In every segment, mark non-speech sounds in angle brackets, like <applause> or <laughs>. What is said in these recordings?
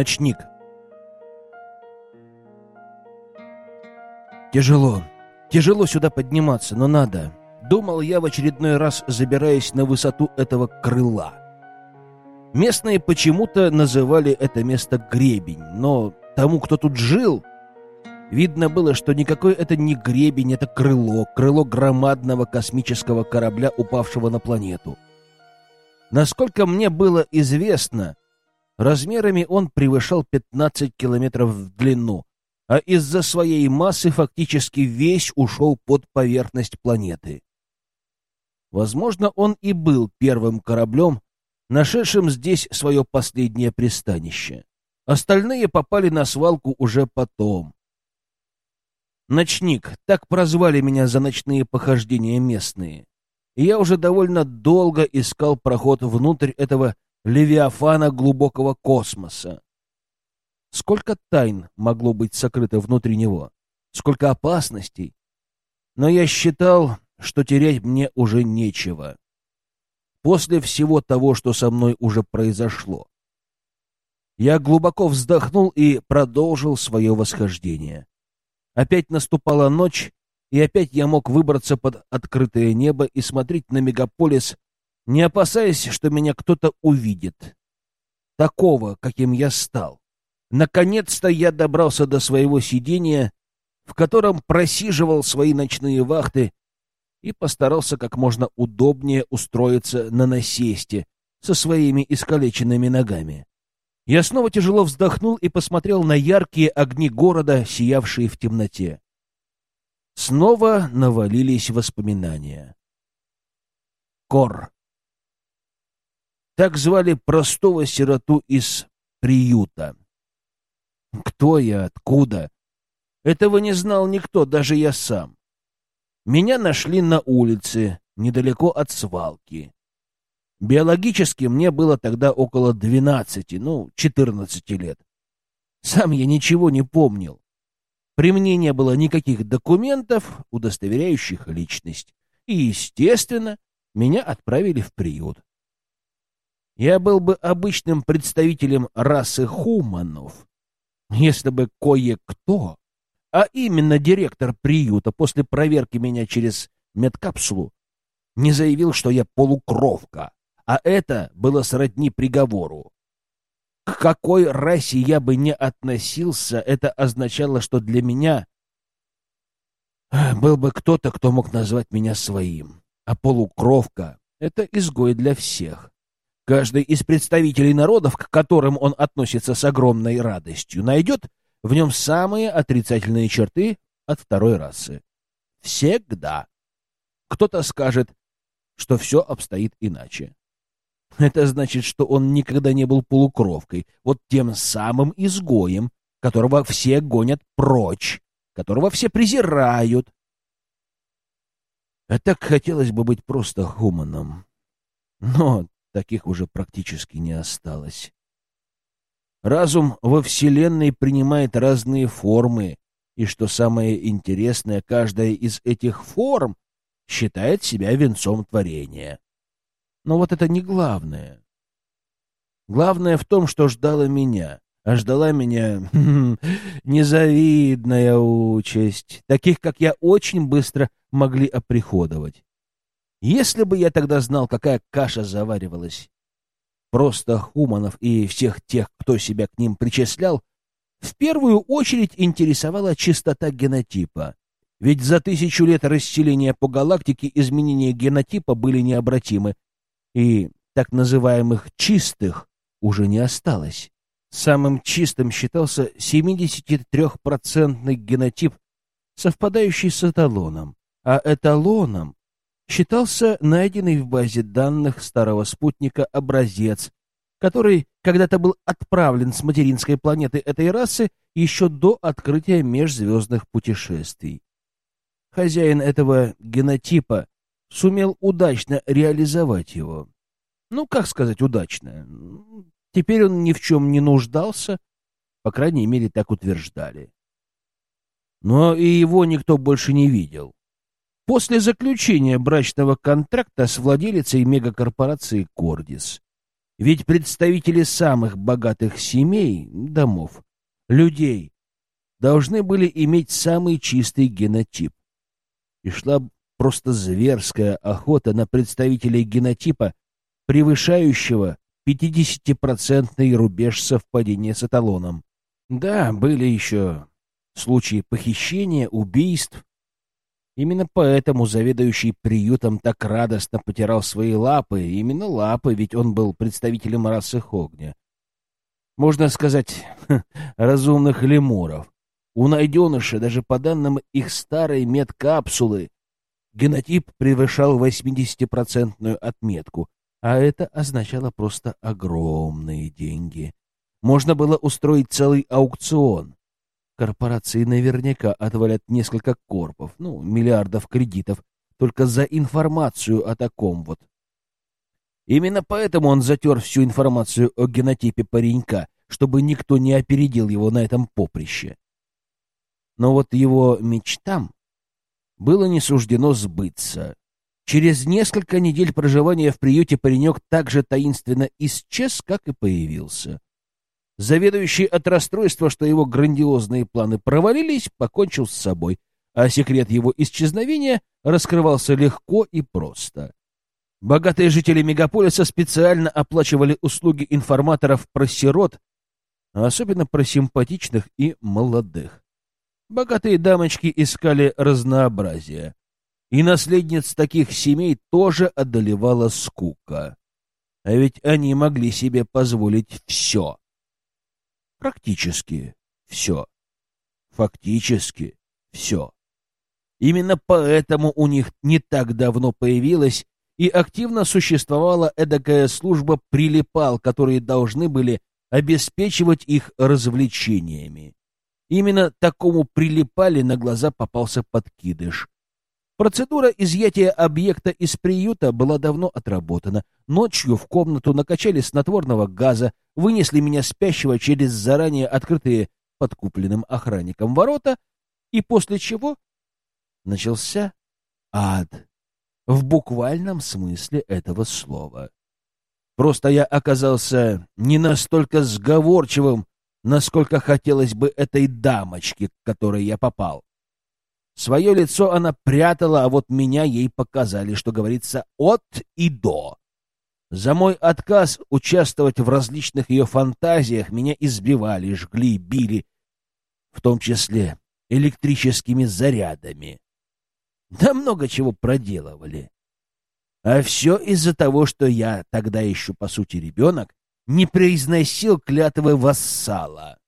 Ночник. Тяжело. Тяжело сюда подниматься, но надо. Думал я в очередной раз, забираясь на высоту этого крыла. Местные почему-то называли это место гребень, но тому, кто тут жил, видно было, что никакой это не гребень, это крыло, крыло громадного космического корабля, упавшего на планету. Насколько мне было известно, размерами он превышал 15 километров в длину, а из-за своей массы фактически весь ушел под поверхность планеты. Возможно, он и был первым кораблем, нашедшим здесь свое последнее пристанище. Остальные попали на свалку уже потом. Ночник, так прозвали меня за ночные похождения местные. И я уже довольно долго искал проход внутрь этого левиафана глубокого космоса. Сколько тайн могло быть сокрыто внутри него, сколько опасностей. Но я считал, что терять мне уже нечего. После всего того, что со мной уже произошло. Я глубоко вздохнул и продолжил свое восхождение. Опять наступала ночь, и опять я мог выбраться под открытое небо и смотреть на мегаполис, не опасаясь, что меня кто-то увидит. Такого, каким я стал. Наконец-то я добрался до своего сидения, в котором просиживал свои ночные вахты и постарался как можно удобнее устроиться на насесте со своими искалеченными ногами. Я снова тяжело вздохнул и посмотрел на яркие огни города, сиявшие в темноте. Снова навалились воспоминания. Кор. Так звали простого сироту из приюта. Кто я, откуда? Этого не знал никто, даже я сам. Меня нашли на улице, недалеко от свалки. Биологически мне было тогда около двенадцати, ну, четырнадцати лет. Сам я ничего не помнил. При мне не было никаких документов, удостоверяющих личность. И, естественно, меня отправили в приют. Я был бы обычным представителем расы хуманов, если бы кое-кто а именно директор приюта после проверки меня через медкапсулу не заявил, что я полукровка, а это было сродни приговору. К какой расе я бы не относился, это означало, что для меня был бы кто-то, кто мог назвать меня своим, а полукровка — это изгой для всех. Каждый из представителей народов, к которым он относится с огромной радостью, найдет в нем самые отрицательные черты от второй расы. Всегда. Кто-то скажет, что все обстоит иначе. Это значит, что он никогда не был полукровкой, вот тем самым изгоем, которого все гонят прочь, которого все презирают. А так хотелось бы быть просто хуманом. Но таких уже практически не осталось. Разум во Вселенной принимает разные формы, и, что самое интересное, каждая из этих форм считает себя венцом творения. Но вот это не главное. Главное в том, что ждала меня. А ждала меня <laughs> незавидная участь. Таких, как я, очень быстро могли оприходовать. Если бы я тогда знал, какая каша заваривалась просто хуманов и всех тех, кто себя к ним причислял, в первую очередь интересовала чистота генотипа. Ведь за тысячу лет расселения по галактике изменения генотипа были необратимы, и так называемых «чистых» уже не осталось. Самым чистым считался 73-процентный генотип, совпадающий с эталоном, а эталоном считался найденный в базе данных старого спутника образец, который когда-то был отправлен с материнской планеты этой расы еще до открытия межзвездных путешествий. Хозяин этого генотипа сумел удачно реализовать его. Ну, как сказать удачно? Теперь он ни в чем не нуждался, по крайней мере, так утверждали. Но и его никто больше не видел. После заключения брачного контракта с владелицей мегакорпорации «Кордис» Ведь представители самых богатых семей, домов, людей должны были иметь самый чистый генотип. И шла просто зверская охота на представителей генотипа, превышающего 50-процентный рубеж совпадения с эталоном. Да, были еще случаи похищения, убийств. Именно поэтому заведующий приютом так радостно потирал свои лапы, именно лапы, ведь он был представителем расы Хогня. Можно сказать, <laughs> разумных лемуров. У найденыша, даже по данным их старой медкапсулы, генотип превышал 80-процентную отметку, а это означало просто огромные деньги. Можно было устроить целый аукцион. Корпорации наверняка отвалят несколько корпов, ну, миллиардов кредитов, только за информацию о таком вот. Именно поэтому он затер всю информацию о генотипе паренька, чтобы никто не опередил его на этом поприще. Но вот его мечтам было не суждено сбыться. Через несколько недель проживания в приюте паренек так же таинственно исчез, как и появился. Заведующий от расстройства, что его грандиозные планы провалились, покончил с собой, а секрет его исчезновения раскрывался легко и просто. Богатые жители мегаполиса специально оплачивали услуги информаторов про сирот, а особенно про симпатичных и молодых. Богатые дамочки искали разнообразие, и наследниц таких семей тоже одолевала скука. А ведь они могли себе позволить все. Практически все. Фактически все. Именно поэтому у них не так давно появилась и активно существовала эдакая служба прилипал, которые должны были обеспечивать их развлечениями. Именно такому прилипали на глаза попался подкидыш. Процедура изъятия объекта из приюта была давно отработана. Ночью в комнату накачали снотворного газа, вынесли меня спящего через заранее открытые подкупленным охранником ворота, и после чего начался ад в буквальном смысле этого слова. Просто я оказался не настолько сговорчивым, насколько хотелось бы этой дамочке, к которой я попал. Свое лицо она прятала, а вот меня ей показали, что говорится, от и до. За мой отказ участвовать в различных ее фантазиях меня избивали, жгли, били, в том числе электрическими зарядами. Да много чего проделывали. А все из-за того, что я, тогда еще по сути ребенок, не произносил клятвы вассала.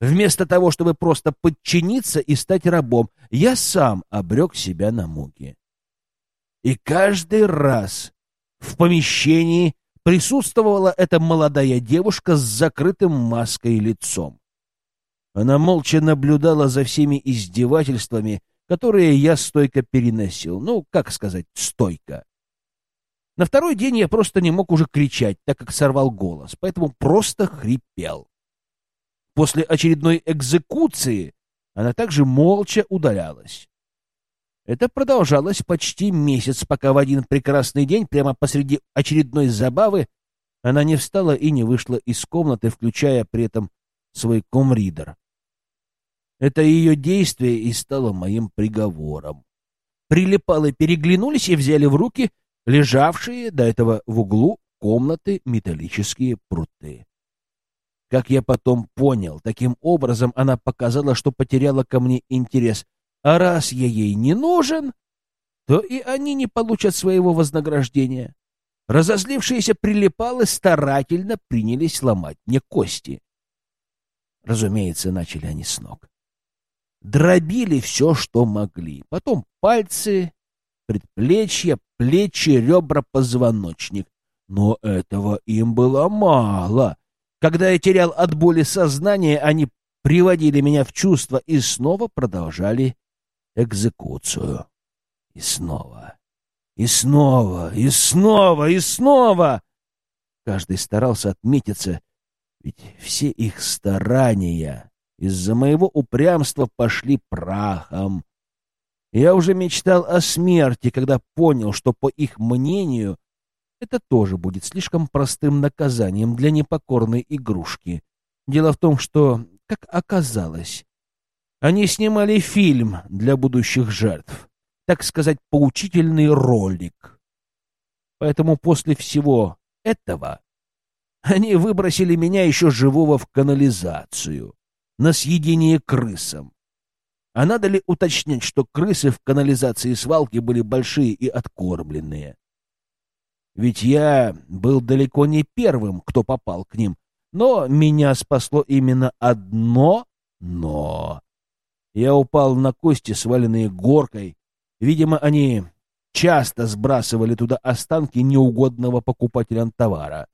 Вместо того, чтобы просто подчиниться и стать рабом, я сам обрек себя на муки. И каждый раз в помещении присутствовала эта молодая девушка с закрытым маской лицом. Она молча наблюдала за всеми издевательствами, которые я стойко переносил. Ну, как сказать, стойко. На второй день я просто не мог уже кричать, так как сорвал голос, поэтому просто хрипел. После очередной экзекуции она также молча удалялась. Это продолжалось почти месяц, пока в один прекрасный день, прямо посреди очередной забавы, она не встала и не вышла из комнаты, включая при этом свой комридер. Это ее действие и стало моим приговором. Прилипалы переглянулись и взяли в руки лежавшие до этого в углу комнаты металлические пруты. Как я потом понял, таким образом она показала, что потеряла ко мне интерес. А раз я ей не нужен, то и они не получат своего вознаграждения. Разозлившиеся прилипалы старательно принялись ломать мне кости. Разумеется, начали они с ног. Дробили все, что могли. Потом пальцы, предплечья, плечи, ребра, позвоночник. Но этого им было мало. Когда я терял от боли сознание, они приводили меня в чувство и снова продолжали экзекуцию. И снова, и снова, и снова, и снова. Каждый старался отметиться, ведь все их старания из-за моего упрямства пошли прахом. Я уже мечтал о смерти, когда понял, что, по их мнению, это тоже будет слишком простым наказанием для непокорной игрушки. Дело в том, что, как оказалось, они снимали фильм для будущих жертв, так сказать, поучительный ролик. Поэтому после всего этого они выбросили меня еще живого в канализацию на съедение крысам. А надо ли уточнять, что крысы в канализации свалки были большие и откормленные? Ведь я был далеко не первым, кто попал к ним, но меня спасло именно одно «но». Я упал на кости, сваленные горкой. Видимо, они часто сбрасывали туда останки неугодного покупателям товара.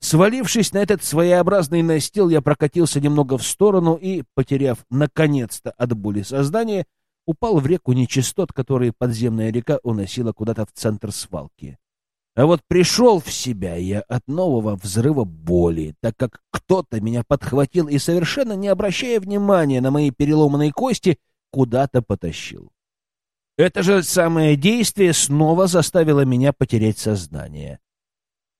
Свалившись на этот своеобразный настил, я прокатился немного в сторону и, потеряв наконец-то от боли сознание, упал в реку нечистот, которые подземная река уносила куда-то в центр свалки. А вот пришел в себя я от нового взрыва боли, так как кто-то меня подхватил и, совершенно не обращая внимания на мои переломанные кости, куда-то потащил. Это же самое действие снова заставило меня потерять сознание.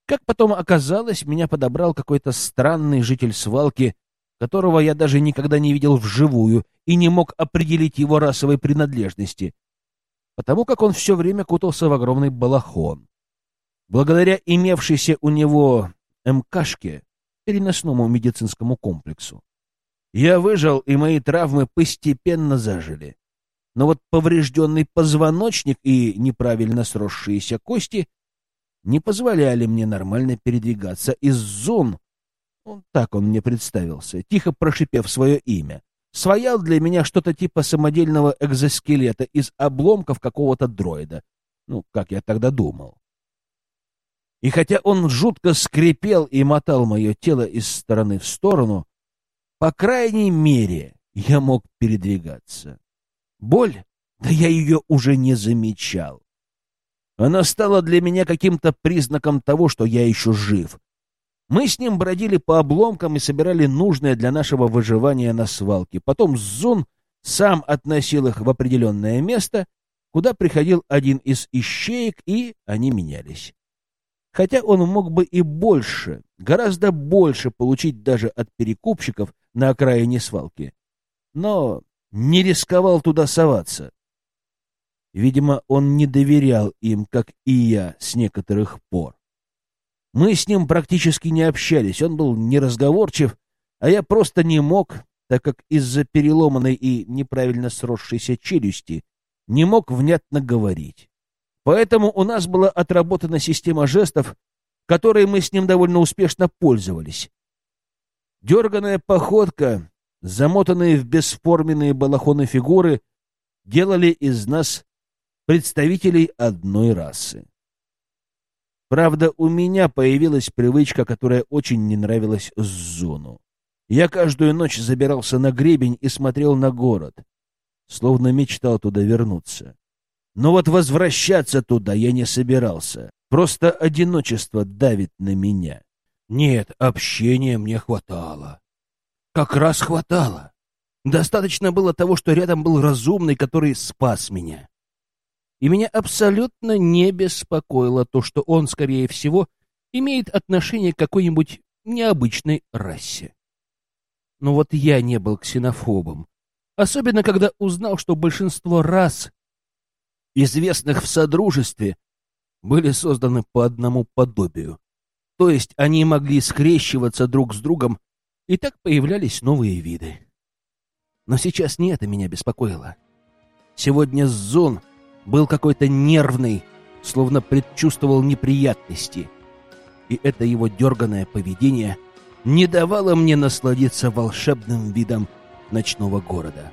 Как потом оказалось, меня подобрал какой-то странный житель свалки, которого я даже никогда не видел вживую и не мог определить его расовой принадлежности, потому как он все время кутался в огромный балахон. Благодаря имевшейся у него МКшке, переносному медицинскому комплексу, я выжил, и мои травмы постепенно зажили. Но вот поврежденный позвоночник и неправильно сросшиеся кости — не позволяли мне нормально передвигаться. Из зон, он так он мне представился, тихо прошипев свое имя, своял для меня что-то типа самодельного экзоскелета из обломков какого-то дроида. Ну, как я тогда думал. И хотя он жутко скрипел и мотал мое тело из стороны в сторону, по крайней мере, я мог передвигаться. Боль? Да я ее уже не замечал. Она стала для меня каким-то признаком того, что я еще жив. Мы с ним бродили по обломкам и собирали нужное для нашего выживания на свалке. Потом Зун сам относил их в определенное место, куда приходил один из ищеек, и они менялись. Хотя он мог бы и больше, гораздо больше получить даже от перекупщиков на окраине свалки. Но не рисковал туда соваться. Видимо, он не доверял им, как и я, с некоторых пор. Мы с ним практически не общались, он был неразговорчив, а я просто не мог, так как из-за переломанной и неправильно сросшейся челюсти не мог внятно говорить. Поэтому у нас была отработана система жестов, которой мы с ним довольно успешно пользовались. Дерганная походка, замотанные в бесформенные балахоны фигуры делали из нас представителей одной расы. Правда, у меня появилась привычка, которая очень не нравилась Зону. Я каждую ночь забирался на гребень и смотрел на город, словно мечтал туда вернуться. Но вот возвращаться туда я не собирался. Просто одиночество давит на меня. Нет, общения мне хватало. Как раз хватало. Достаточно было того, что рядом был разумный, который спас меня и меня абсолютно не беспокоило то, что он, скорее всего, имеет отношение к какой-нибудь необычной расе. Но вот я не был ксенофобом, особенно когда узнал, что большинство рас, известных в Содружестве, были созданы по одному подобию. То есть они могли скрещиваться друг с другом, и так появлялись новые виды. Но сейчас не это меня беспокоило. Сегодня Зон был какой-то нервный, словно предчувствовал неприятности. И это его дерганное поведение не давало мне насладиться волшебным видом ночного города.